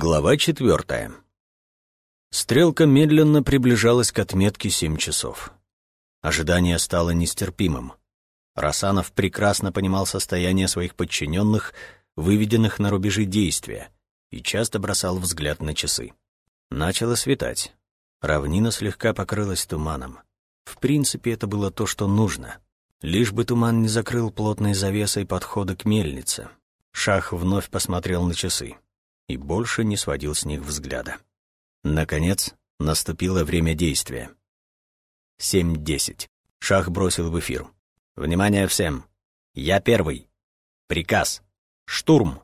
Глава четвертая. Стрелка медленно приближалась к отметке семь часов. Ожидание стало нестерпимым. Расанов прекрасно понимал состояние своих подчиненных, выведенных на рубежи действия, и часто бросал взгляд на часы. Начало светать. Равнина слегка покрылась туманом. В принципе, это было то, что нужно. Лишь бы туман не закрыл плотной завесой подхода к мельнице. Шах вновь посмотрел на часы и больше не сводил с них взгляда. Наконец, наступило время действия. Семь десять. Шах бросил в эфир. «Внимание всем! Я первый! Приказ! Штурм!»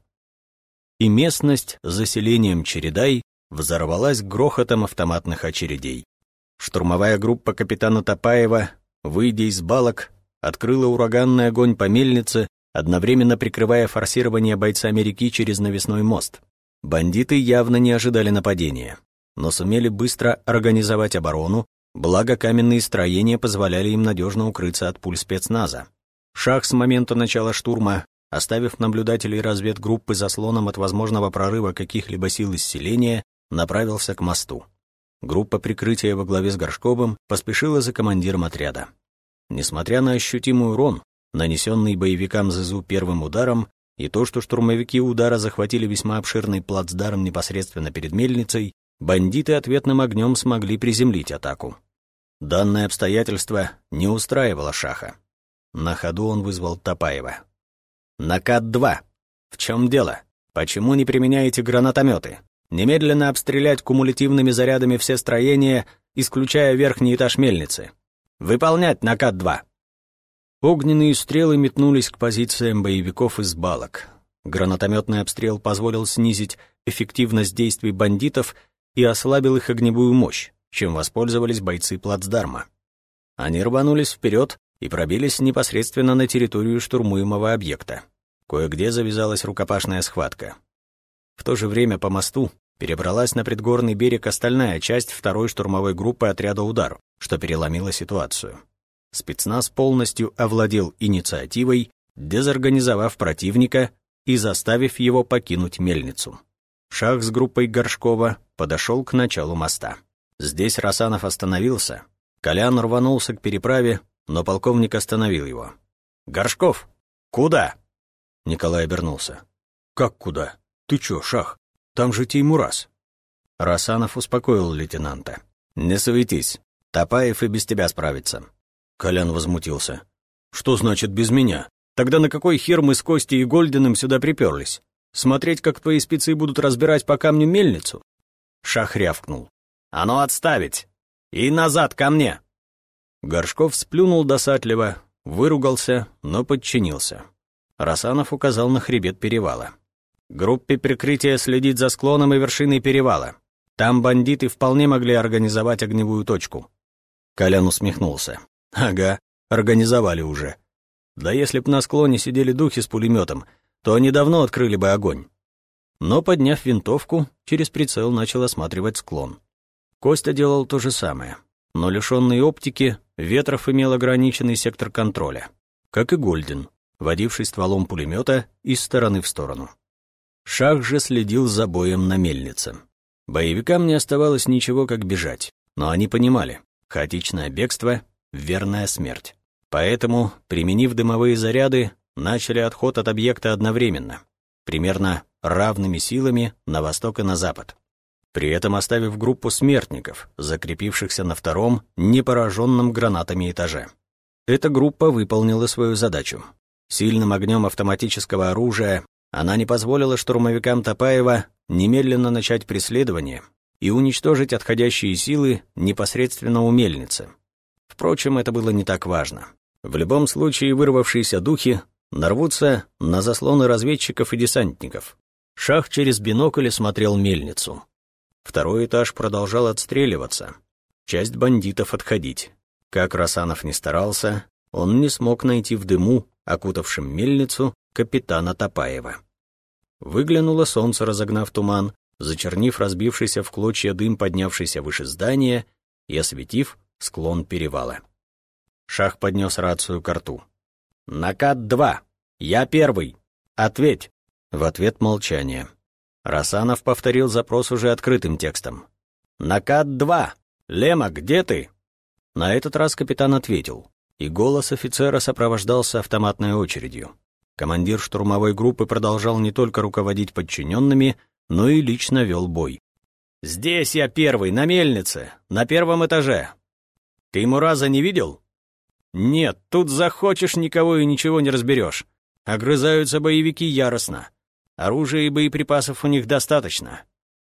И местность с заселением Чередай взорвалась грохотом автоматных очередей. Штурмовая группа капитана Топаева, выйдя из балок, открыла ураганный огонь по мельнице, одновременно прикрывая форсирование бойцами реки через навесной мост. Бандиты явно не ожидали нападения, но сумели быстро организовать оборону, благо каменные строения позволяли им надежно укрыться от пуль спецназа. Шах с момента начала штурма, оставив наблюдателей разведгруппы заслоном от возможного прорыва каких-либо сил из направился к мосту. Группа прикрытия во главе с Горшковым поспешила за командиром отряда. Несмотря на ощутимый урон, нанесенный боевикам ЗИЗУ первым ударом, и то, что штурмовики удара захватили весьма обширный плацдарм непосредственно перед мельницей, бандиты ответным огнем смогли приземлить атаку. Данное обстоятельство не устраивало Шаха. На ходу он вызвал Топаева. «Накат-2! В чем дело? Почему не применяете гранатометы? Немедленно обстрелять кумулятивными зарядами все строения, исключая верхний этаж мельницы. Выполнять накат-2!» Огненные стрелы метнулись к позициям боевиков из балок. Гранатометный обстрел позволил снизить эффективность действий бандитов и ослабил их огневую мощь, чем воспользовались бойцы плацдарма. Они рванулись вперед и пробились непосредственно на территорию штурмуемого объекта. Кое-где завязалась рукопашная схватка. В то же время по мосту перебралась на предгорный берег остальная часть второй штурмовой группы отряда «Удар», что переломило ситуацию спецназ полностью овладел инициативой, дезорганизовав противника и заставив его покинуть мельницу. Шах с группой Горшкова подошел к началу моста. Здесь Расанов остановился. Колян рванулся к переправе, но полковник остановил его. «Горшков! Куда?» Николай обернулся. «Как куда? Ты чё, Шах? Там же Теймурас!» Расанов успокоил лейтенанта. «Не суетись. Топаев и без тебя справится. Колян возмутился. «Что значит без меня? Тогда на какой хер мы с Костей и Гольденом сюда приперлись? Смотреть, как твои спецы будут разбирать по камню мельницу?» Шах рявкнул. «А ну отставить! И назад ко мне!» Горшков сплюнул досадливо, выругался, но подчинился. Расанов указал на хребет перевала. «Группе прикрытия следить за склоном и вершиной перевала. Там бандиты вполне могли организовать огневую точку». Колян усмехнулся. Ага, организовали уже. Да если б на склоне сидели духи с пулеметом, то они давно открыли бы огонь. Но, подняв винтовку, через прицел начал осматривать склон. Костя делал то же самое, но лишенный оптики, Ветров имел ограниченный сектор контроля, как и Гольден, водивший стволом пулемета из стороны в сторону. Шах же следил за боем на мельнице. Боевикам не оставалось ничего, как бежать, но они понимали, хаотичное бегство верная смерть. Поэтому, применив дымовые заряды, начали отход от объекта одновременно, примерно равными силами на восток и на запад. При этом оставив группу смертников, закрепившихся на втором, непораженном гранатами этаже. Эта группа выполнила свою задачу. Сильным огнем автоматического оружия она не позволила штурмовикам Топаева немедленно начать преследование и уничтожить отходящие силы непосредственно у мельницы. Впрочем, это было не так важно. В любом случае, вырвавшиеся духи нарвутся на заслоны разведчиков и десантников. Шах через бинокль смотрел мельницу. Второй этаж продолжал отстреливаться. Часть бандитов отходить. Как Расанов не старался, он не смог найти в дыму, окутавшем мельницу, капитана Топаева. Выглянуло солнце, разогнав туман, зачернив разбившийся в клочья дым, поднявшийся выше здания, и осветив склон перевала. Шах поднес рацию к рту. «Накат-2! Я первый! Ответь!» В ответ молчание. Расанов повторил запрос уже открытым текстом. «Накат-2! Лема, где ты?» На этот раз капитан ответил, и голос офицера сопровождался автоматной очередью. Командир штурмовой группы продолжал не только руководить подчиненными, но и лично вел бой. «Здесь я первый, на мельнице, на первом этаже. Ты ему раза не видел?» «Нет, тут захочешь, никого и ничего не разберешь. Огрызаются боевики яростно. Оружия и боеприпасов у них достаточно.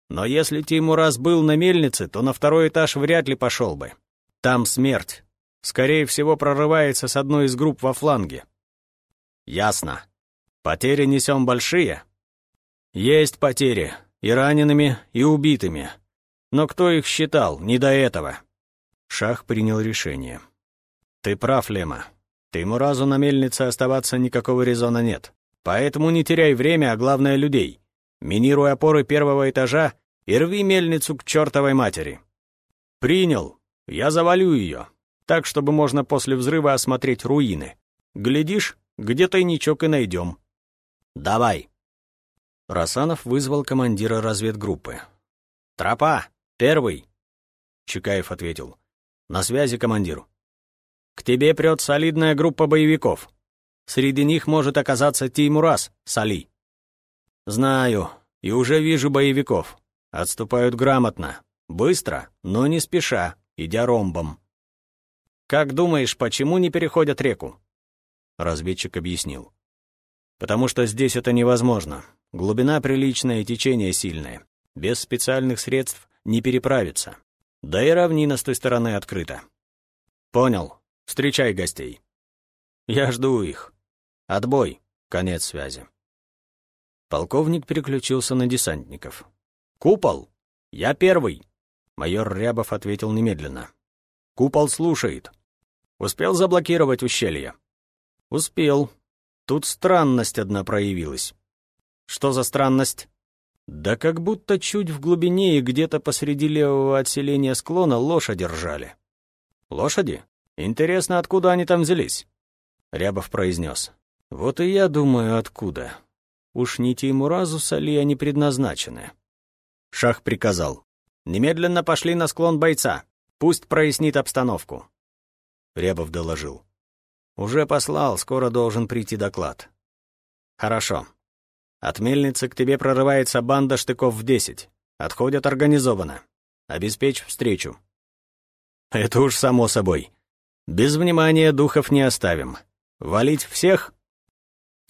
Но если Тимураз был на мельнице, то на второй этаж вряд ли пошел бы. Там смерть. Скорее всего, прорывается с одной из групп во фланге. Ясно. Потери несем большие? Есть потери. И ранеными, и убитыми. Но кто их считал? Не до этого. Шах принял решение. Ты прав, Лема. Тимуразу на мельнице оставаться никакого резона нет. Поэтому не теряй время, а главное — людей. Минируй опоры первого этажа и рви мельницу к чертовой матери. Принял. Я завалю ее. Так, чтобы можно после взрыва осмотреть руины. Глядишь, где тайничок и найдем. Давай. Расанов вызвал командира разведгруппы. «Тропа! Первый!» Чекаев ответил. «На связи, командир. К тебе прет солидная группа боевиков. Среди них может оказаться Теймурас, Сали. Знаю, и уже вижу боевиков. Отступают грамотно, быстро, но не спеша, идя ромбом. Как думаешь, почему не переходят реку? Разведчик объяснил. Потому что здесь это невозможно. Глубина приличная течение сильное. Без специальных средств не переправиться. Да и равнина с той стороны открыта. Понял. Встречай гостей. Я жду их. Отбой. Конец связи. Полковник переключился на десантников. «Купол! Я первый!» Майор Рябов ответил немедленно. «Купол слушает. Успел заблокировать ущелье?» «Успел. Тут странность одна проявилась». «Что за странность?» «Да как будто чуть в глубине и где-то посреди левого отселения склона лошади ржали». «Лошади? Интересно, откуда они там взялись?» Рябов произнес. Вот и я думаю, откуда. Уж не Теймуразу Сали они предназначены. Шах приказал. «Немедленно пошли на склон бойца. Пусть прояснит обстановку». Рябов доложил. «Уже послал, скоро должен прийти доклад». «Хорошо. От мельницы к тебе прорывается банда штыков в десять. Отходят организованно. Обеспечь встречу». «Это уж само собой. Без внимания духов не оставим. Валить всех?»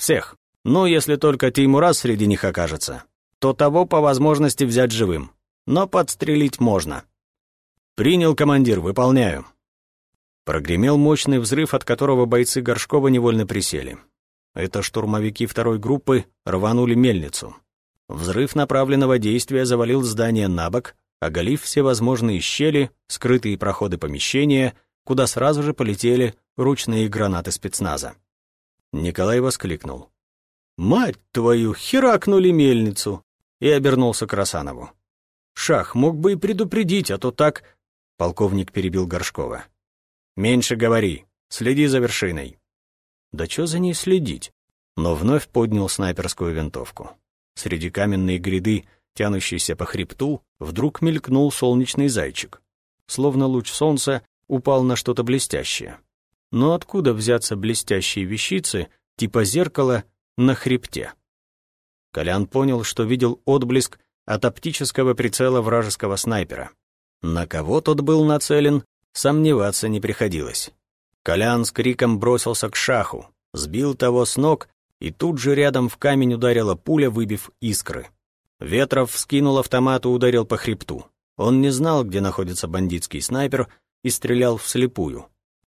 Всех. Ну, если только Теймураз среди них окажется, то того по возможности взять живым. Но подстрелить можно. Принял командир, выполняю. Прогремел мощный взрыв, от которого бойцы Горшкова невольно присели. Это штурмовики второй группы рванули мельницу. Взрыв направленного действия завалил здание на бок, оголив всевозможные щели, скрытые проходы помещения, куда сразу же полетели ручные гранаты спецназа. Николай воскликнул. «Мать твою, херакнули мельницу!» и обернулся к Росанову. «Шах, мог бы и предупредить, а то так...» Полковник перебил Горшкова. «Меньше говори, следи за вершиной». «Да чё за ней следить?» Но вновь поднял снайперскую винтовку. Среди каменной гряды, тянущейся по хребту, вдруг мелькнул солнечный зайчик. Словно луч солнца упал на что-то блестящее. Но откуда взяться блестящие вещицы, типа зеркала, на хребте? Колян понял, что видел отблеск от оптического прицела вражеского снайпера. На кого тот был нацелен, сомневаться не приходилось. Колян с криком бросился к шаху, сбил того с ног, и тут же рядом в камень ударила пуля, выбив искры. Ветров вскинул автомат и ударил по хребту. Он не знал, где находится бандитский снайпер, и стрелял вслепую.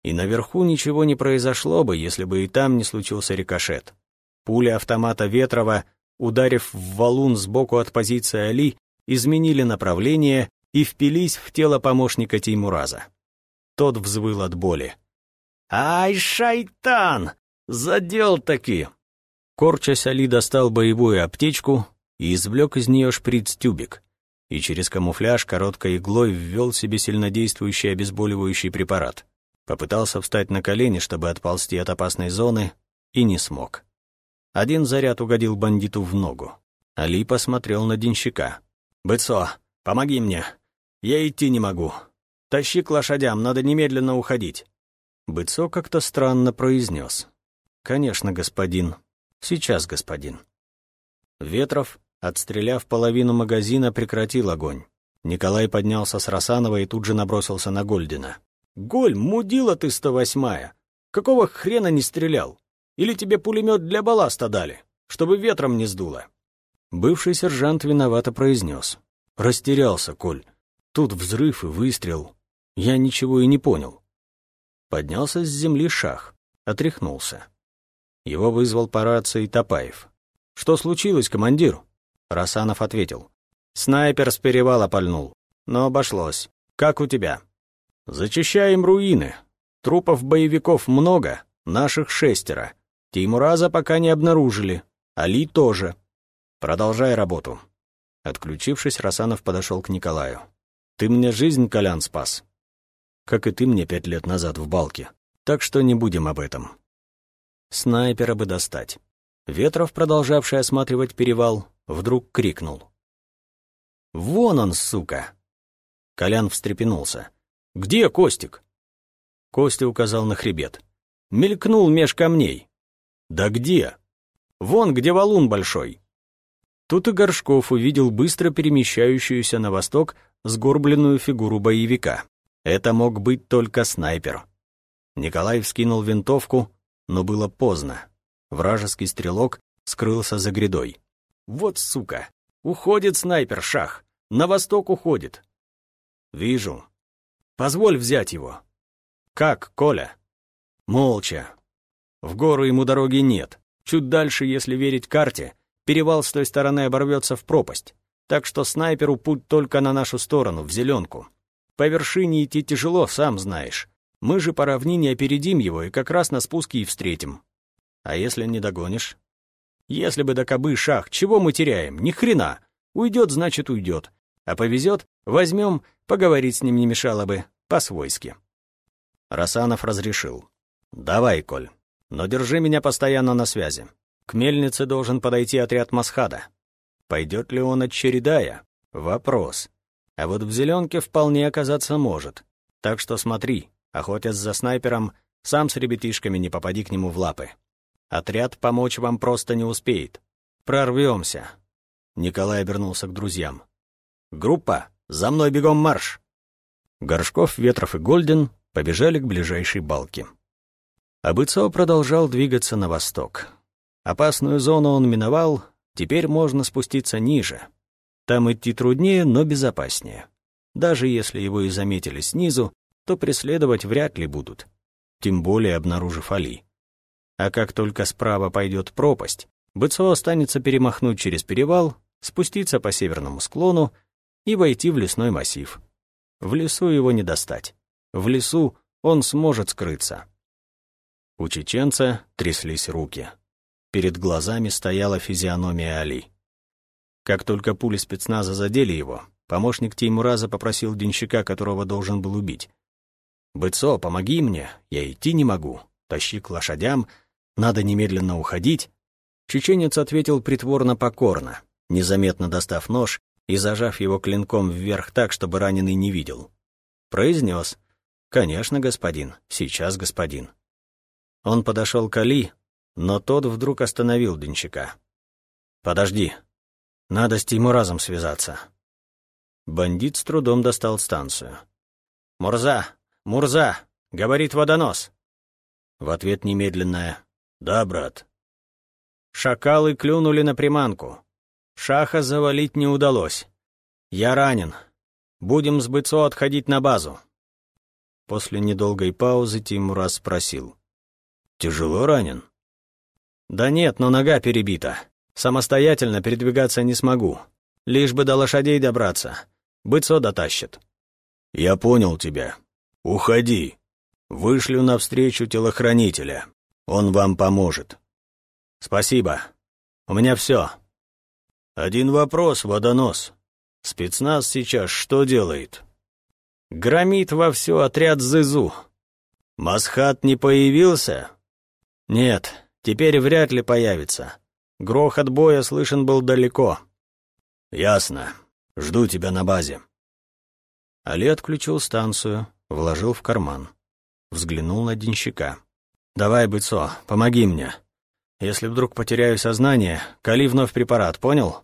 И наверху ничего не произошло бы, если бы и там не случился рикошет. Пуля автомата Ветрова, ударив в валун сбоку от позиции Али, изменили направление и впились в тело помощника Теймураза. Тот взвыл от боли. «Ай, шайтан! Задел таки!» Корчась, Али достал боевую аптечку и извлек из нее шприц-тюбик, и через камуфляж короткой иглой ввел себе сильнодействующий обезболивающий препарат. Попытался встать на колени, чтобы отползти от опасной зоны, и не смог. Один заряд угодил бандиту в ногу. Али посмотрел на денщика. «Быцо, помоги мне. Я идти не могу. Тащи к лошадям, надо немедленно уходить». Быцо как-то странно произнес. «Конечно, господин. Сейчас, господин». Ветров, отстреляв половину магазина, прекратил огонь. Николай поднялся с Росанова и тут же набросился на Гольдина. «Голь, мудила ты 108-я! Какого хрена не стрелял? Или тебе пулемет для балласта дали, чтобы ветром не сдуло?» Бывший сержант виновато произнес. «Растерялся, Коль. Тут взрыв и выстрел. Я ничего и не понял». Поднялся с земли шах, отряхнулся. Его вызвал по рации Топаев. «Что случилось, командир?» Расанов ответил. «Снайпер с перевала пальнул, но обошлось. Как у тебя?» «Зачищаем руины. Трупов боевиков много, наших шестеро. Теймураза пока не обнаружили. Али тоже. Продолжай работу». Отключившись, Расанов подошел к Николаю. «Ты мне жизнь, Колян, спас. Как и ты мне пять лет назад в балке. Так что не будем об этом». Снайпера бы достать. Ветров, продолжавший осматривать перевал, вдруг крикнул. «Вон он, сука!» Колян встрепенулся. «Где Костик?» Костя указал на хребет. Мелькнул меж камней. «Да где?» «Вон, где валун большой». Тут и Горшков увидел быстро перемещающуюся на восток сгорбленную фигуру боевика. Это мог быть только снайпер. Николай вскинул винтовку, но было поздно. Вражеский стрелок скрылся за грядой. «Вот сука! Уходит снайпер, шах! На восток уходит!» «Вижу. Позволь взять его». «Как, Коля?» «Молча. В гору ему дороги нет. Чуть дальше, если верить карте, Перевал с той стороны оборвется в пропасть, так что снайперу путь только на нашу сторону, в зеленку. По вершине идти тяжело, сам знаешь. Мы же по равнине опередим его и как раз на спуске и встретим. А если не догонишь? Если бы до кобы шах, чего мы теряем? Ни хрена. Уйдет, значит, уйдет. А повезет, возьмем, поговорить с ним не мешало бы, по-свойски. Расанов разрешил. «Давай, Коль, но держи меня постоянно на связи. К мельнице должен подойти отряд Масхада. Пойдет ли он от Чередая? Вопрос. А вот в зеленке вполне оказаться может. Так что смотри, охотясь за снайпером, сам с ребятишками не попади к нему в лапы. Отряд помочь вам просто не успеет. Прорвемся. Николай обернулся к друзьям. «Группа, за мной бегом марш!» Горшков, Ветров и Гольден побежали к ближайшей балке. Абыцо продолжал двигаться на восток. Опасную зону он миновал, теперь можно спуститься ниже. Там идти труднее, но безопаснее. Даже если его и заметили снизу, то преследовать вряд ли будут, тем более обнаружив Али. А как только справа пойдет пропасть, Быцо останется перемахнуть через перевал, спуститься по северному склону и войти в лесной массив. В лесу его не достать. В лесу он сможет скрыться. У чеченца тряслись руки. Перед глазами стояла физиономия Али. Как только пули спецназа задели его, помощник Теймураза попросил денщика, которого должен был убить. «Быцо, помоги мне, я идти не могу. Тащи к лошадям, надо немедленно уходить». Чеченец ответил притворно-покорно, незаметно достав нож и зажав его клинком вверх так, чтобы раненый не видел. Произнес «Конечно, господин, сейчас, господин». Он подошел к Али, но тот вдруг остановил Денчика. «Подожди. Надо с Тимуразом связаться». Бандит с трудом достал станцию. «Мурза! Мурза!» — говорит водонос. В ответ немедленное «Да, брат». Шакалы клюнули на приманку. Шаха завалить не удалось. Я ранен. Будем с Быцо отходить на базу. После недолгой паузы Тимураз спросил. «Тяжело ранен?» «Да нет, но нога перебита. Самостоятельно передвигаться не смогу. Лишь бы до лошадей добраться. Быцо дотащит». «Я понял тебя. Уходи. Вышлю навстречу телохранителя. Он вам поможет». «Спасибо. У меня все». «Один вопрос, водонос. Спецназ сейчас что делает?» «Громит во все отряд Зызу». «Масхат не появился?» «Нет, Теперь вряд ли появится. Грохот боя слышен был далеко. «Ясно. Жду тебя на базе». Али отключил станцию, вложил в карман. Взглянул на денщика. «Давай, Быцо, помоги мне. Если вдруг потеряю сознание, кали вновь препарат, понял?»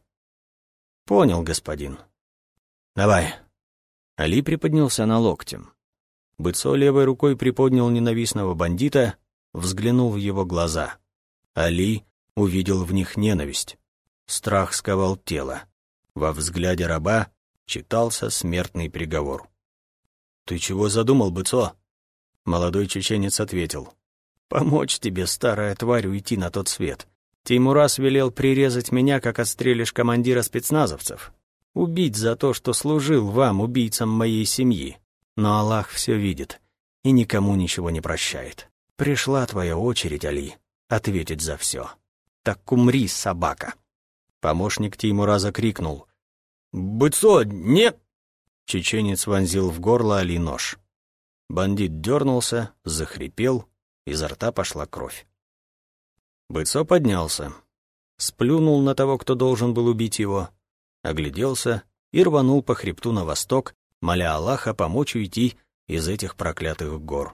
«Понял, господин». «Давай». Али приподнялся на локтем. Быцо левой рукой приподнял ненавистного бандита, взглянул в его глаза. Али увидел в них ненависть. Страх сковал тело. Во взгляде раба читался смертный приговор. «Ты чего задумал, Быцо?» Молодой чеченец ответил. «Помочь тебе, старая тварь, уйти на тот свет. Теймурас велел прирезать меня, как отстрелишь командира спецназовцев. Убить за то, что служил вам, убийцам моей семьи. Но Аллах все видит и никому ничего не прощает. Пришла твоя очередь, Али, ответить за все. Так умри, собака!» Помощник Теймура закрикнул. «Быцо, нет!» Чеченец вонзил в горло Али нож. Бандит дернулся, захрипел, изо рта пошла кровь. Быцо поднялся, сплюнул на того, кто должен был убить его, огляделся и рванул по хребту на восток, моля Аллаха помочь уйти из этих проклятых гор.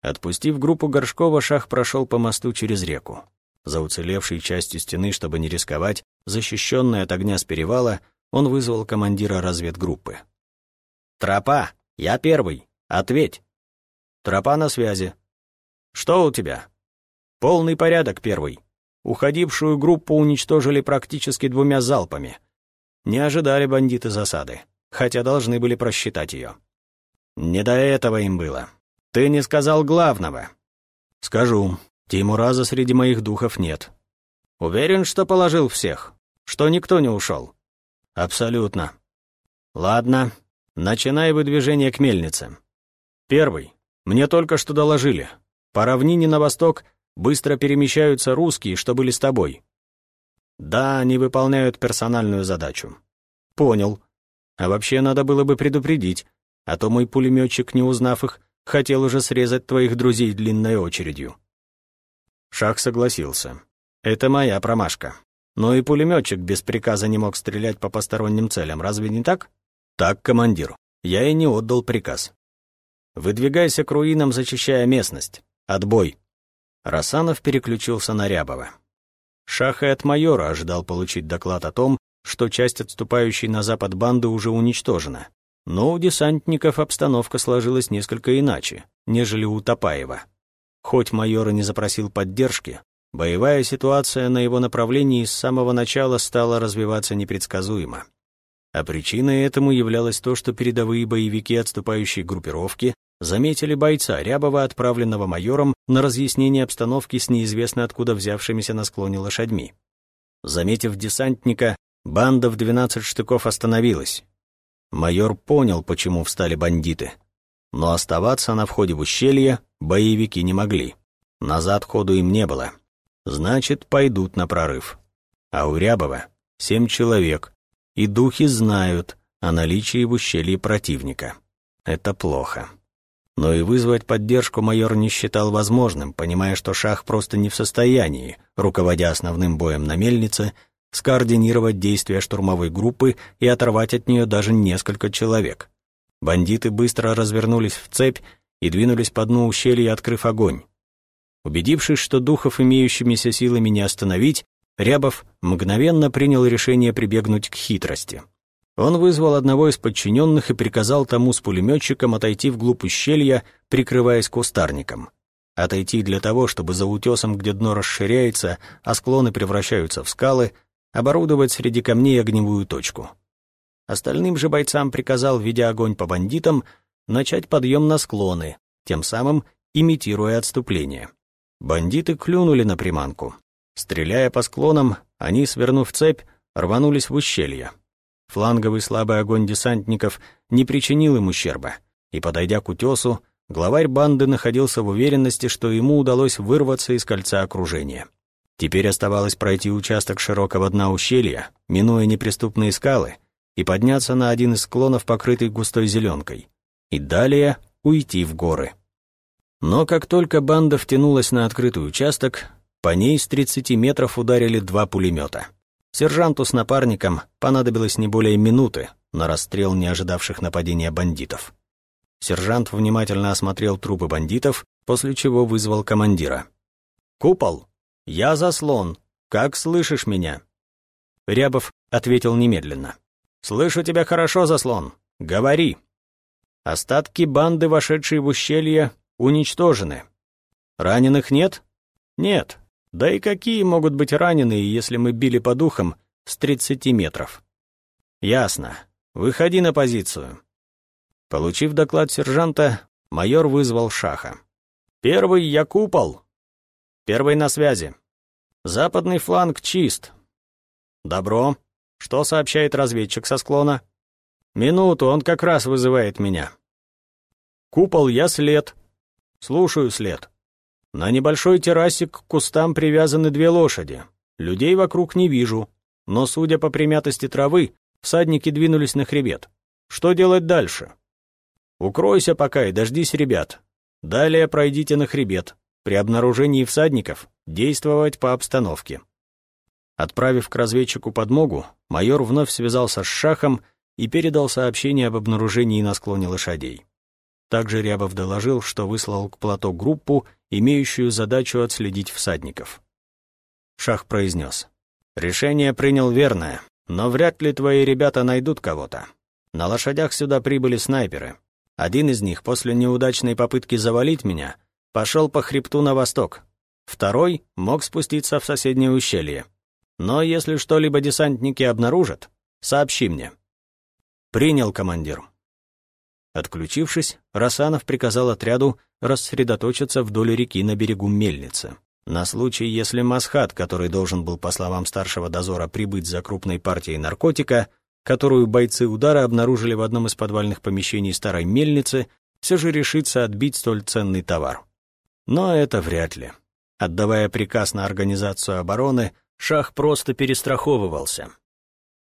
Отпустив группу Горшкова, Шах прошел по мосту через реку. За уцелевшей частью стены, чтобы не рисковать, защищенный от огня с перевала, он вызвал командира разведгруппы. «Тропа! Я первый! Ответь!» «Тропа на связи!» «Что у тебя?» «Полный порядок, первый. Уходившую группу уничтожили практически двумя залпами. Не ожидали бандиты засады, хотя должны были просчитать ее. Не до этого им было. Ты не сказал главного. Скажу, Тимураза среди моих духов нет. Уверен, что положил всех, что никто не ушел. Абсолютно. Ладно, начинай выдвижение к мельнице. Первый. Мне только что доложили. По равнине на восток быстро перемещаются русские, что были с тобой. Да, они выполняют персональную задачу. Понял. А вообще надо было бы предупредить, а то мой пулеметчик, не узнав их, хотел уже срезать твоих друзей длинной очередью». Шах согласился. «Это моя промашка. Но и пулеметчик без приказа не мог стрелять по посторонним целям, разве не так?» «Так, командир. Я и не отдал приказ. Выдвигайся к руинам, зачищая местность. Отбой». Расанов переключился на Рябова. Шах и от майора ожидал получить доклад о том, что часть отступающей на запад банды уже уничтожена, но у десантников обстановка сложилась несколько иначе, нежели у Топаева. Хоть майор и не запросил поддержки, боевая ситуация на его направлении с самого начала стала развиваться непредсказуемо. А причиной этому являлось то, что передовые боевики отступающей группировки заметили бойца Рябова, отправленного майором на разъяснение обстановки с неизвестно откуда взявшимися на склоне лошадьми. Заметив десантника, банда в 12 штыков остановилась, Майор понял, почему встали бандиты. Но оставаться на входе в ущелье боевики не могли. Назад ходу им не было. Значит, пойдут на прорыв. А у Рябова семь человек, и духи знают о наличии в ущелье противника. Это плохо. Но и вызвать поддержку майор не считал возможным, понимая, что Шах просто не в состоянии, руководя основным боем на мельнице, скоординировать действия штурмовой группы и оторвать от нее даже несколько человек. Бандиты быстро развернулись в цепь и двинулись по дну ущелья, открыв огонь. Убедившись, что духов имеющимися силами не остановить, Рябов мгновенно принял решение прибегнуть к хитрости. Он вызвал одного из подчиненных и приказал тому с пулеметчиком отойти вглубь ущелья, прикрываясь кустарником. Отойти для того, чтобы за утесом, где дно расширяется, а склоны превращаются в скалы, оборудовать среди камней огневую точку. Остальным же бойцам приказал, ведя огонь по бандитам, начать подъем на склоны, тем самым имитируя отступление. Бандиты клюнули на приманку. Стреляя по склонам, они, свернув цепь, рванулись в ущелье. Фланговый слабый огонь десантников не причинил им ущерба, и, подойдя к утесу, главарь банды находился в уверенности, что ему удалось вырваться из кольца окружения. Теперь оставалось пройти участок широкого дна ущелья, минуя неприступные скалы, и подняться на один из склонов, покрытый густой зеленкой, и далее уйти в горы. Но как только банда втянулась на открытый участок, по ней с 30 метров ударили два пулемета. Сержанту с напарником понадобилось не более минуты на расстрел не ожидавших нападения бандитов. Сержант внимательно осмотрел трупы бандитов, после чего вызвал командира. «Купол, я заслон. Как слышишь меня?» Рябов ответил немедленно. «Слышу тебя хорошо, заслон. Говори». Остатки банды, вошедшей в ущелье, уничтожены. Раненых нет? Нет. Да и какие могут быть раненые, если мы били по духам с 30 метров? Ясно. Выходи на позицию. Получив доклад сержанта, майор вызвал Шаха. «Первый я купол. Первый на связи. Западный фланг чист. Добро. Что сообщает разведчик со склона?» «Минуту, он как раз вызывает меня». «Купол, я след». «Слушаю след». На небольшой террасе к кустам привязаны две лошади. Людей вокруг не вижу, но, судя по примятости травы, всадники двинулись на хребет. Что делать дальше? Укройся пока и дождись ребят. Далее пройдите на хребет. При обнаружении всадников действовать по обстановке. Отправив к разведчику подмогу, майор вновь связался с Шахом и передал сообщение об обнаружении на склоне лошадей. Также Рябов доложил, что выслал к плато группу, имеющую задачу отследить всадников. Шах произнес. «Решение принял верное, но вряд ли твои ребята найдут кого-то. На лошадях сюда прибыли снайперы. Один из них после неудачной попытки завалить меня пошел по хребту на восток. Второй мог спуститься в соседнее ущелье. Но если что-либо десантники обнаружат, сообщи мне». «Принял, командир». Отключившись, Расанов приказал отряду рассредоточиться вдоль реки на берегу мельницы. На случай, если Масхат, который должен был, по словам старшего дозора, прибыть за крупной партией наркотика, которую бойцы удара обнаружили в одном из подвальных помещений старой мельницы, все же решится отбить столь ценный товар. Но это вряд ли. Отдавая приказ на организацию обороны, Шах просто перестраховывался.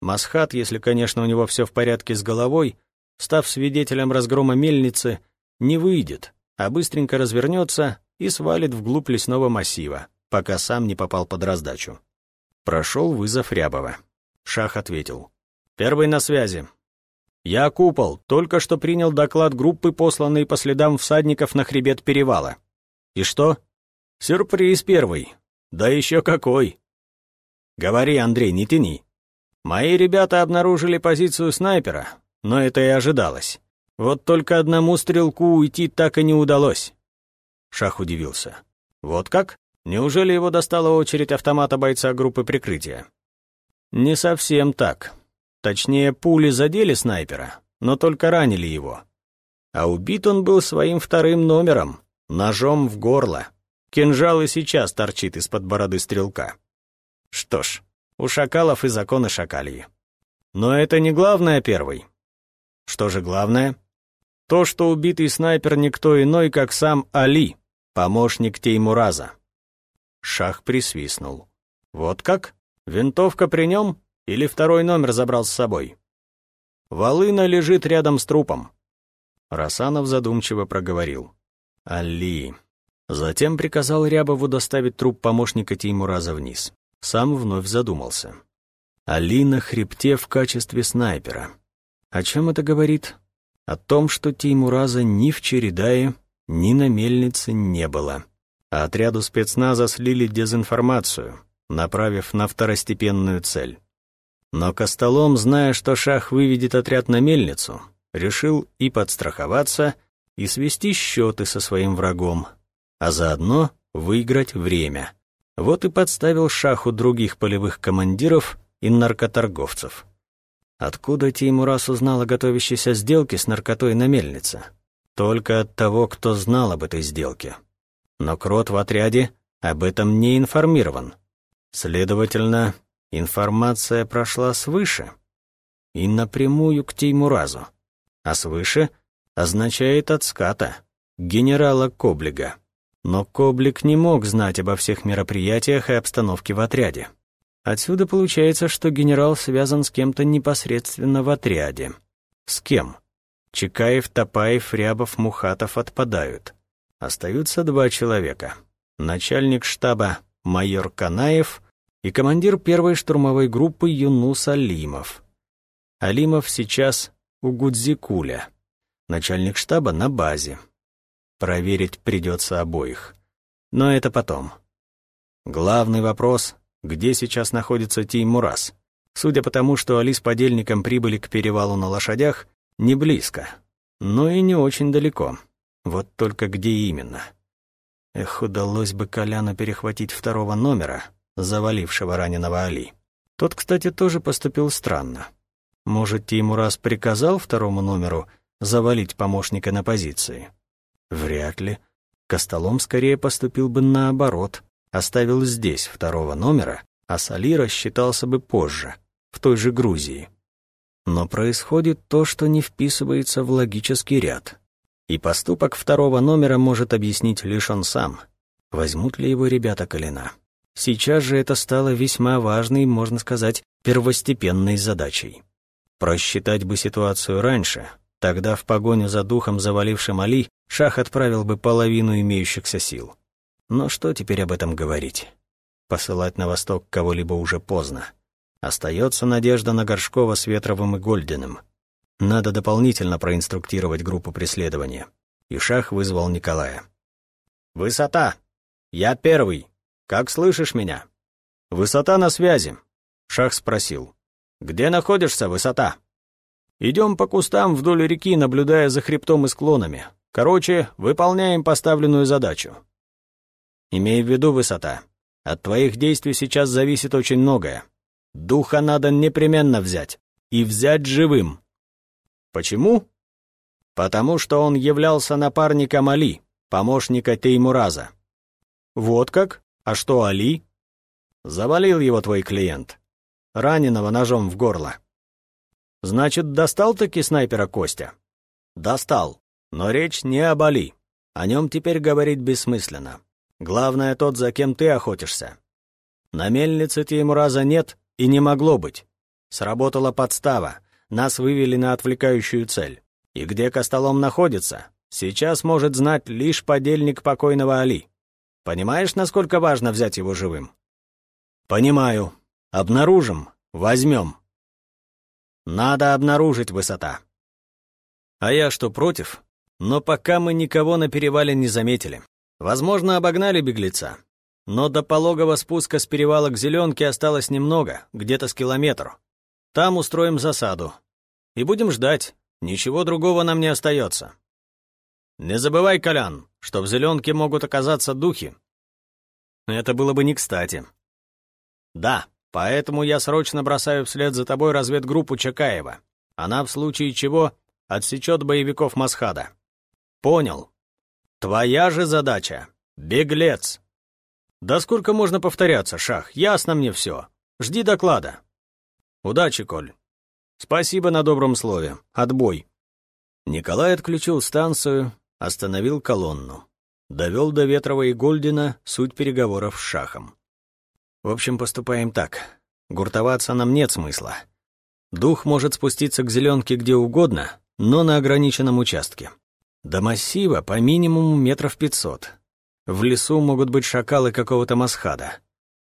Масхат, если, конечно, у него все в порядке с головой, став свидетелем разгрома мельницы, не выйдет, а быстренько развернется и свалит вглубь лесного массива, пока сам не попал под раздачу. Прошел вызов Рябова. Шах ответил. «Первый на связи. Я Купол, только что принял доклад группы, посланной по следам всадников на хребет перевала. И что? Сюрприз первый. Да еще какой!» «Говори, Андрей, не тяни. Мои ребята обнаружили позицию снайпера, но это и ожидалось. Вот только одному стрелку уйти так и не удалось». Шах удивился. «Вот как? Неужели его достала очередь автомата бойца группы прикрытия?» «Не совсем так. Точнее, пули задели снайпера, но только ранили его. А убит он был своим вторым номером, ножом в горло. Кинжал и сейчас торчит из-под бороды стрелка. Что ж, у шакалов и законы шакальи. Но это не главное первый. Что же главное? То, что убитый снайпер никто иной, как сам Али, помощник Теймураза. Шах присвистнул. Вот как? Винтовка при нем? Или второй номер забрал с собой? Волына лежит рядом с трупом. Расанов задумчиво проговорил. Али. Затем приказал Рябову доставить труп помощника Теймураза вниз сам вновь задумался. Али на хребте в качестве снайпера. О чем это говорит? О том, что Теймураза ни в Чередае, ни на мельнице не было. А отряду спецназа слили дезинформацию, направив на второстепенную цель. Но Костолом, зная, что Шах выведет отряд на мельницу, решил и подстраховаться, и свести счеты со своим врагом, а заодно выиграть время — вот и подставил шаху других полевых командиров и наркоторговцев. Откуда Теймурас узнал о готовящейся сделке с наркотой на мельнице? Только от того, кто знал об этой сделке. Но Крот в отряде об этом не информирован. Следовательно, информация прошла свыше и напрямую к Теймуразу. А свыше означает от ската, генерала Коблига. Но Коблик не мог знать обо всех мероприятиях и обстановке в отряде. Отсюда получается, что генерал связан с кем-то непосредственно в отряде. С кем? Чекаев, Топаев, Рябов, Мухатов отпадают. Остаются два человека. Начальник штаба майор Канаев и командир первой штурмовой группы Юнус Алимов. Алимов сейчас у Гудзикуля, начальник штаба на базе. Проверить придется обоих. Но это потом. Главный вопрос — где сейчас находится Теймурас? Судя по тому, что Али с подельником прибыли к перевалу на лошадях, не близко, но и не очень далеко. Вот только где именно? Эх, удалось бы Коляну перехватить второго номера, завалившего раненого Али. Тот, кстати, тоже поступил странно. Может, Тимурас приказал второму номеру завалить помощника на позиции? Вряд ли. Костолом скорее поступил бы наоборот, оставил здесь второго номера, а с Али рассчитался бы позже, в той же Грузии. Но происходит то, что не вписывается в логический ряд. И поступок второго номера может объяснить лишь он сам. Возьмут ли его ребята Калина? Сейчас же это стало весьма важной, можно сказать, первостепенной задачей. Просчитать бы ситуацию раньше, тогда в погоню за духом, завалившим Али, Шах отправил бы половину имеющихся сил. Но что теперь об этом говорить? Посылать на восток кого-либо уже поздно. Остается надежда на Горшкова с Ветровым и Гольдиным. Надо дополнительно проинструктировать группу преследования. И Шах вызвал Николая. «Высота! Я первый! Как слышишь меня?» «Высота на связи!» Шах спросил. «Где находишься, высота?» «Идем по кустам вдоль реки, наблюдая за хребтом и склонами. Короче, выполняем поставленную задачу». «Имей в виду, высота. От твоих действий сейчас зависит очень многое. Духа надо непременно взять. И взять живым». «Почему?» «Потому что он являлся напарником Али, помощника Теймураза». «Вот как? А что Али?» «Завалил его твой клиент раненого ножом в горло. Значит, достал-таки снайпера Костя? Достал. Но речь не об Али. О нем теперь говорить бессмысленно. Главное тот, за кем ты охотишься. На мельнице Теймураза нет и не могло быть. Сработала подстава. Нас вывели на отвлекающую цель. И где Костолом находится, сейчас может знать лишь подельник покойного Али. Понимаешь, насколько важно взять его живым? Понимаю, Обнаружим, возьмем. Надо обнаружить высота. А я что, против? Но пока мы никого на перевале не заметили. Возможно, обогнали беглеца. Но до пологого спуска с перевала к Зеленке осталось немного, где-то с километр. Там устроим засаду. И будем ждать. Ничего другого нам не остается. Не забывай, Колян, что в Зеленке могут оказаться духи. Это было бы не кстати. Да, Поэтому я срочно бросаю вслед за тобой разведгруппу Чакаева. Она в случае чего отсечет боевиков Масхада. Понял. Твоя же задача — беглец. Да сколько можно повторяться, Шах, ясно мне все. Жди доклада. Удачи, Коль. Спасибо на добром слове. Отбой. Николай отключил станцию, остановил колонну. Довел до Ветрова и Гольдина суть переговоров с Шахом. В общем, поступаем так. Гуртоваться нам нет смысла. Дух может спуститься к зеленке где угодно, но на ограниченном участке. До массива по минимуму метров пятьсот. В лесу могут быть шакалы какого-то масхада.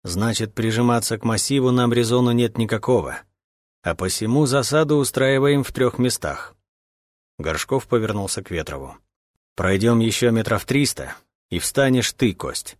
Значит, прижиматься к массиву нам резону нет никакого. А посему засаду устраиваем в трех местах. Горшков повернулся к Ветрову. «Пройдем еще метров триста, и встанешь ты, Кость.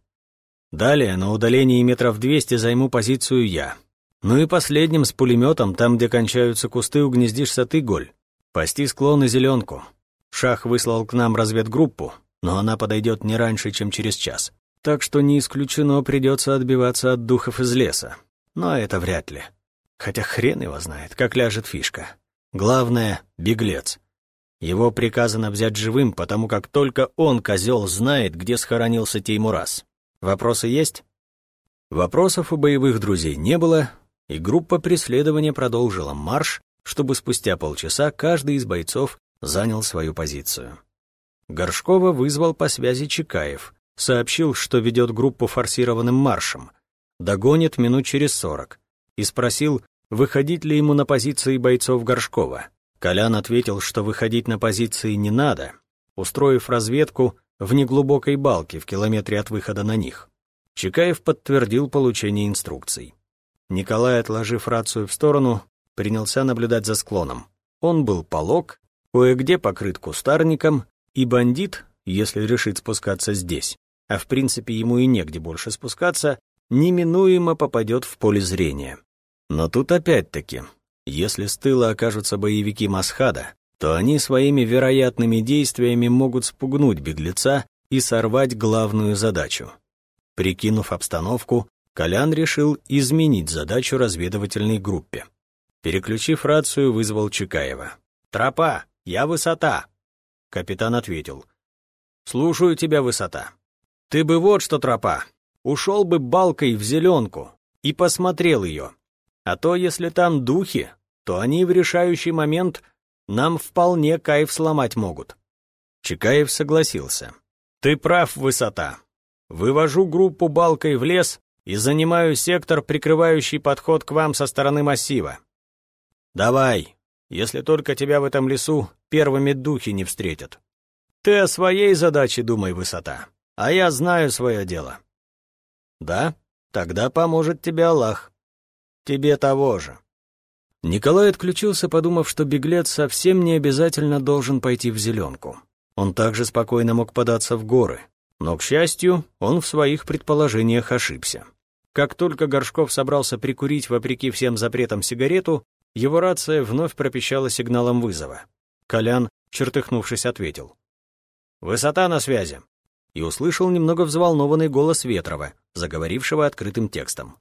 Далее, на удалении метров двести займу позицию я. Ну и последним с пулеметом, там, где кончаются кусты, угнездишься ты, Голь. Пасти склон и зеленку. Шах выслал к нам разведгруппу, но она подойдет не раньше, чем через час. Так что не исключено придется отбиваться от духов из леса. Но это вряд ли. Хотя хрен его знает, как ляжет фишка. Главное — беглец. Его приказано взять живым, потому как только он, козел, знает, где схоронился Теймурас. Вопросы есть? Вопросов у боевых друзей не было, и группа преследования продолжила марш, чтобы спустя полчаса каждый из бойцов занял свою позицию. Горшкова вызвал по связи Чекаев, сообщил, что ведет группу форсированным маршем, догонит минут через сорок, и спросил, выходить ли ему на позиции бойцов Горшкова. Колян ответил, что выходить на позиции не надо. Устроив разведку, в неглубокой балке в километре от выхода на них. Чекаев подтвердил получение инструкций. Николай, отложив рацию в сторону, принялся наблюдать за склоном. Он был полог, кое-где покрыт кустарником, и бандит, если решит спускаться здесь, а в принципе ему и негде больше спускаться, неминуемо попадет в поле зрения. Но тут опять-таки, если с тыла окажутся боевики Масхада, то они своими вероятными действиями могут спугнуть беглеца и сорвать главную задачу. Прикинув обстановку, Колян решил изменить задачу разведывательной группе. Переключив рацию, вызвал Чекаева. «Тропа! Я высота!» Капитан ответил. «Слушаю тебя, высота. Ты бы вот что, тропа, ушел бы балкой в зеленку и посмотрел ее. А то, если там духи, то они в решающий момент нам вполне кайф сломать могут». Чекаев согласился. «Ты прав, высота. Вывожу группу балкой в лес и занимаю сектор, прикрывающий подход к вам со стороны массива. Давай, если только тебя в этом лесу первыми духи не встретят. Ты о своей задаче думай, высота, а я знаю свое дело. Да, тогда поможет тебе Аллах. Тебе того же. Николай отключился, подумав, что беглец совсем не обязательно должен пойти в зеленку. Он также спокойно мог податься в горы, но, к счастью, он в своих предположениях ошибся. Как только Горшков собрался прикурить, вопреки всем запретам, сигарету, его рация вновь пропищала сигналом вызова. Колян, чертыхнувшись, ответил. «Высота на связи!» И услышал немного взволнованный голос Ветрова, заговорившего открытым текстом.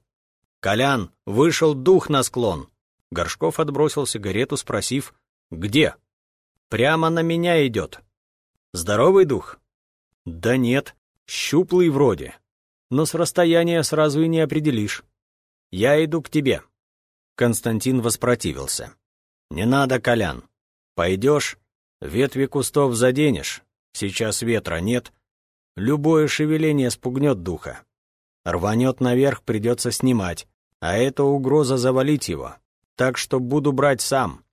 «Колян, вышел дух на склон!» Горшков отбросил сигарету, спросив, «Где?» «Прямо на меня идет». «Здоровый дух?» Да нет, щуплый вроде. Но с расстояния сразу и не определишь. Я иду к тебе. Константин воспротивился. Не надо, Колян. Пойдешь, ветви кустов заденешь. Сейчас ветра нет. Любое шевеление спугнет духа. Рванет наверх, придется снимать. А это угроза завалить его. Так что буду брать сам.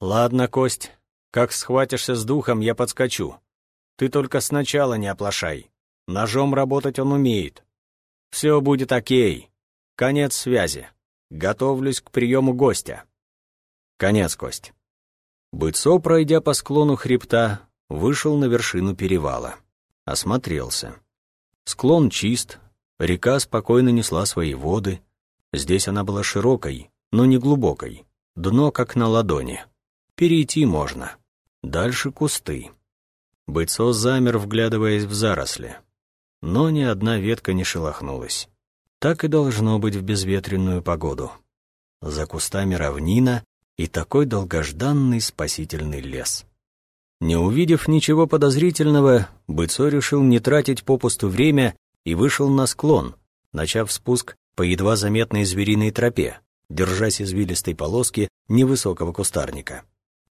Ладно, Кость, как схватишься с духом, я подскочу. Ты только сначала не оплошай. Ножом работать он умеет. Все будет окей. Конец связи. Готовлюсь к приему гостя. Конец, Кость. Быцо, пройдя по склону хребта, вышел на вершину перевала. Осмотрелся. Склон чист, река спокойно несла свои воды. Здесь она была широкой, но не глубокой. Дно как на ладони. Перейти можно. Дальше кусты. Бойцо замер, вглядываясь в заросли. Но ни одна ветка не шелохнулась. Так и должно быть в безветренную погоду. За кустами равнина и такой долгожданный спасительный лес. Не увидев ничего подозрительного, Быцо решил не тратить попусту время и вышел на склон, начав спуск по едва заметной звериной тропе, держась извилистой полоски невысокого кустарника.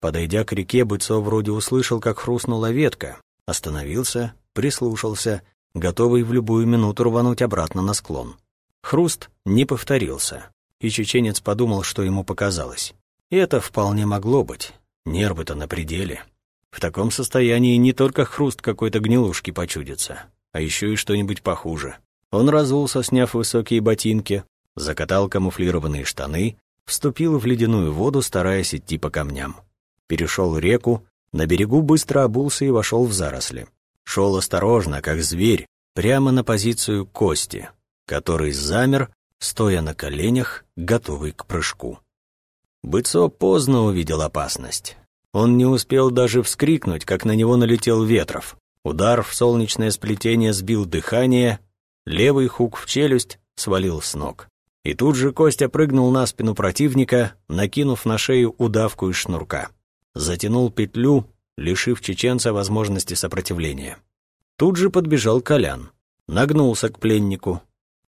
Подойдя к реке, Быцо вроде услышал, как хрустнула ветка, остановился, прислушался, готовый в любую минуту рвануть обратно на склон. Хруст не повторился, и чеченец подумал, что ему показалось. Это вполне могло быть, нервы-то на пределе. В таком состоянии не только хруст какой-то гнилушки почудится, а еще и что-нибудь похуже. Он разулся, сняв высокие ботинки, закатал камуфлированные штаны, вступил в ледяную воду, стараясь идти по камням перешел реку, на берегу быстро обулся и вошел в заросли. Шел осторожно, как зверь, прямо на позицию Кости, который замер, стоя на коленях, готовый к прыжку. Быцо поздно увидел опасность. Он не успел даже вскрикнуть, как на него налетел Ветров. Удар в солнечное сплетение сбил дыхание, левый хук в челюсть свалил с ног. И тут же Костя прыгнул на спину противника, накинув на шею удавку из шнурка затянул петлю, лишив чеченца возможности сопротивления. Тут же подбежал Колян, нагнулся к пленнику.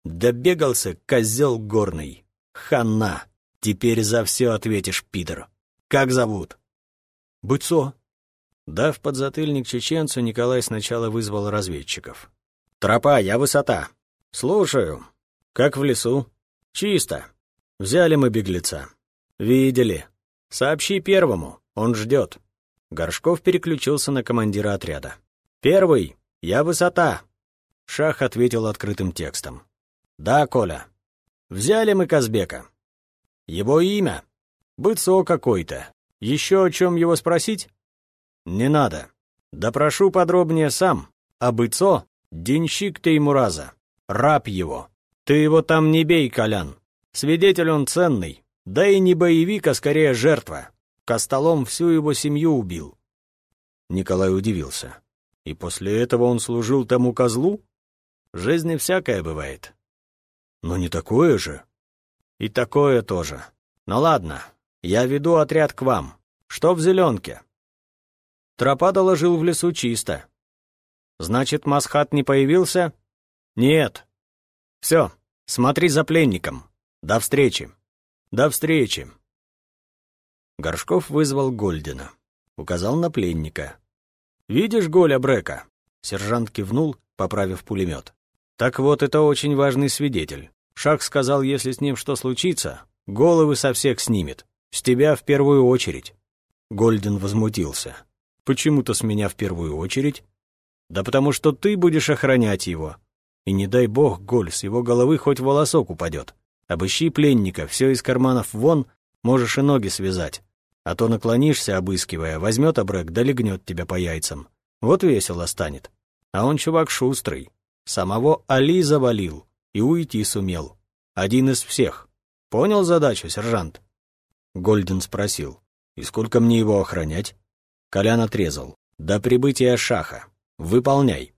Добегался козел горный. Хана, теперь за все ответишь, Питер. Как зовут? Быцо. Дав подзатыльник чеченцу, Николай сначала вызвал разведчиков. «Тропа, я высота. Слушаю. Как в лесу? Чисто. Взяли мы беглеца. Видели. Сообщи первому. Он ждет. Горшков переключился на командира отряда. «Первый! Я высота!» Шах ответил открытым текстом. Да, Коля. Взяли мы Казбека. Его имя? Быцо какой-то. Еще о чем его спросить? Не надо. Допрошу подробнее сам. А Быцо — денщик Теймураза. Раб его. Ты его там не бей, Колян. Свидетель он ценный. Да и не боевик, а скорее жертва. Костолом всю его семью убил. Николай удивился. И после этого он служил тому козлу? Жизни всякое бывает. Но не такое же. И такое тоже. Ну ладно, я веду отряд к вам. Что в зеленке? Тропа доложил в лесу чисто. Значит, Масхат не появился? Нет. Все, смотри за пленником. До встречи. До встречи. Горшков вызвал Гольдина. Указал на пленника. «Видишь Голя Брека?» Сержант кивнул, поправив пулемет. «Так вот, это очень важный свидетель. Шах сказал, если с ним что случится, головы со всех снимет. С тебя в первую очередь». Гольден возмутился. «Почему-то с меня в первую очередь?» «Да потому что ты будешь охранять его. И не дай бог, Голь, с его головы хоть волосок упадет. Обыщи пленника, все из карманов вон, можешь и ноги связать. А то наклонишься, обыскивая, возьмет обрек, да легнет тебя по яйцам. Вот весело станет. А он чувак шустрый. Самого Али завалил и уйти сумел. Один из всех. Понял задачу, сержант? Гольден спросил. И сколько мне его охранять? Колян отрезал. До прибытия Шаха. Выполняй.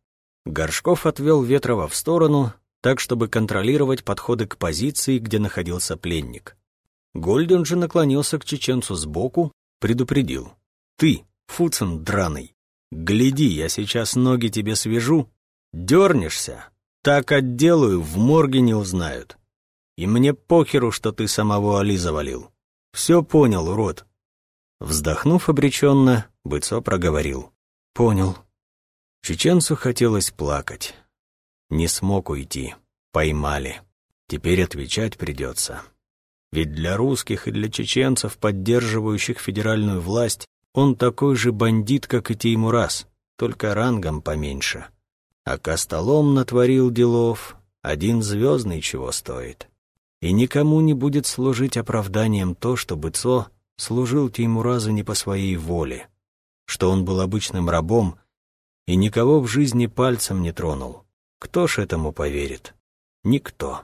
Горшков отвел Ветрова в сторону, так, чтобы контролировать подходы к позиции, где находился пленник. Гольден же наклонился к чеченцу сбоку, предупредил. «Ты, Фуцин драный, гляди, я сейчас ноги тебе свяжу. Дернешься, так отделаю, в морге не узнают. И мне похеру, что ты самого Али завалил. Все понял, урод». Вздохнув обреченно, Быцо проговорил. «Понял». Чеченцу хотелось плакать. Не смог уйти. Поймали. Теперь отвечать придется. Ведь для русских и для чеченцев, поддерживающих федеральную власть, он такой же бандит, как и Теймурас, только рангом поменьше. А Костолом натворил делов, один звездный чего стоит. И никому не будет служить оправданием то, что Быцо служил Теймуразу не по своей воле, что он был обычным рабом и никого в жизни пальцем не тронул. Кто ж этому поверит? Никто.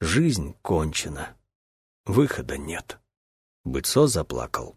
Жизнь кончена. Выхода нет. Быцо заплакал.